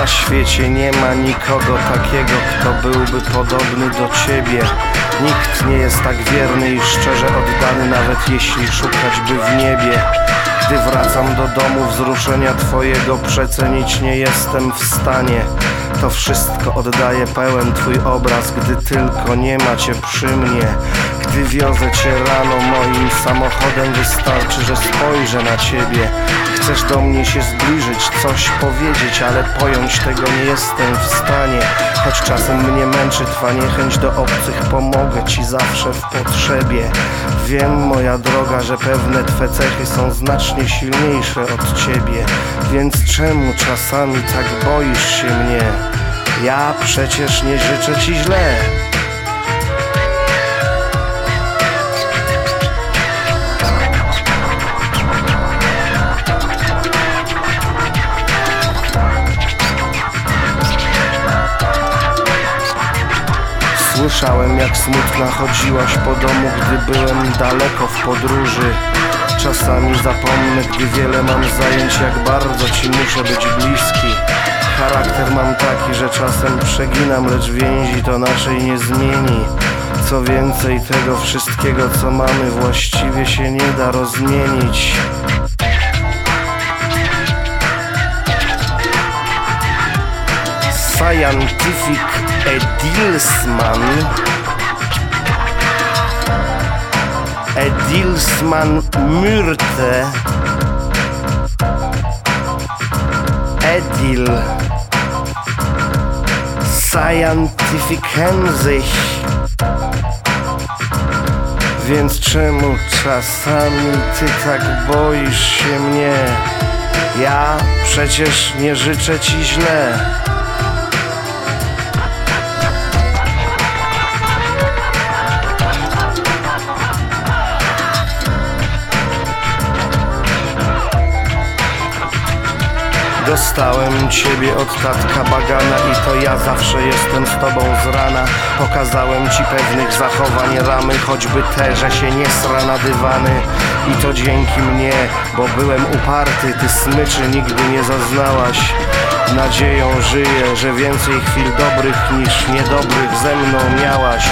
Na świecie nie ma nikogo takiego, kto byłby podobny do ciebie. Nikt nie jest tak wierny i szczerze oddany, nawet jeśli szukać by w niebie. Gdy wracam do domu, wzruszenia twojego przecenić nie jestem w stanie. To wszystko oddaje pełen twój obraz, gdy tylko nie ma cię przy mnie. Gdy wiozę cię rano moim samochodem, wystarczy, że spojrzę na ciebie. Chcesz do mnie się zbliżyć, coś powiedzieć, ale pojąć tego nie jestem w stanie. Choć czasem mnie męczy twa niechęć do obcych, pomogę ci zawsze w potrzebie. Wiem, moja droga, że pewne twe cechy są znacznie silniejsze od ciebie. Więc czemu czasami tak boisz się mnie? Ja przecież nie życzę ci źle. Słyszałem jak smutna chodziłaś po domu, gdy byłem daleko w podróży Czasami zapomnę, gdy wiele mam zajęć, jak bardzo ci muszę być bliski Charakter mam taki, że czasem przeginam, lecz więzi to naszej nie zmieni. Co więcej, tego wszystkiego co mamy właściwie się nie da rozmienić. Scientific Edilsman. Edilsman Myrte. Edil Scientificensich Więc czemu czasami ty tak boisz się mnie? Ja przecież nie życzę ci źle Dostałem ciebie od tatka bagana i to ja zawsze jestem z tobą z rana. Pokazałem ci pewnych zachowań ramy, choćby te, że się nie sra na dywany. I to dzięki mnie, bo byłem uparty, ty smyczy nigdy nie zaznałaś. Nadzieją żyję, że więcej chwil dobrych niż niedobrych ze mną miałaś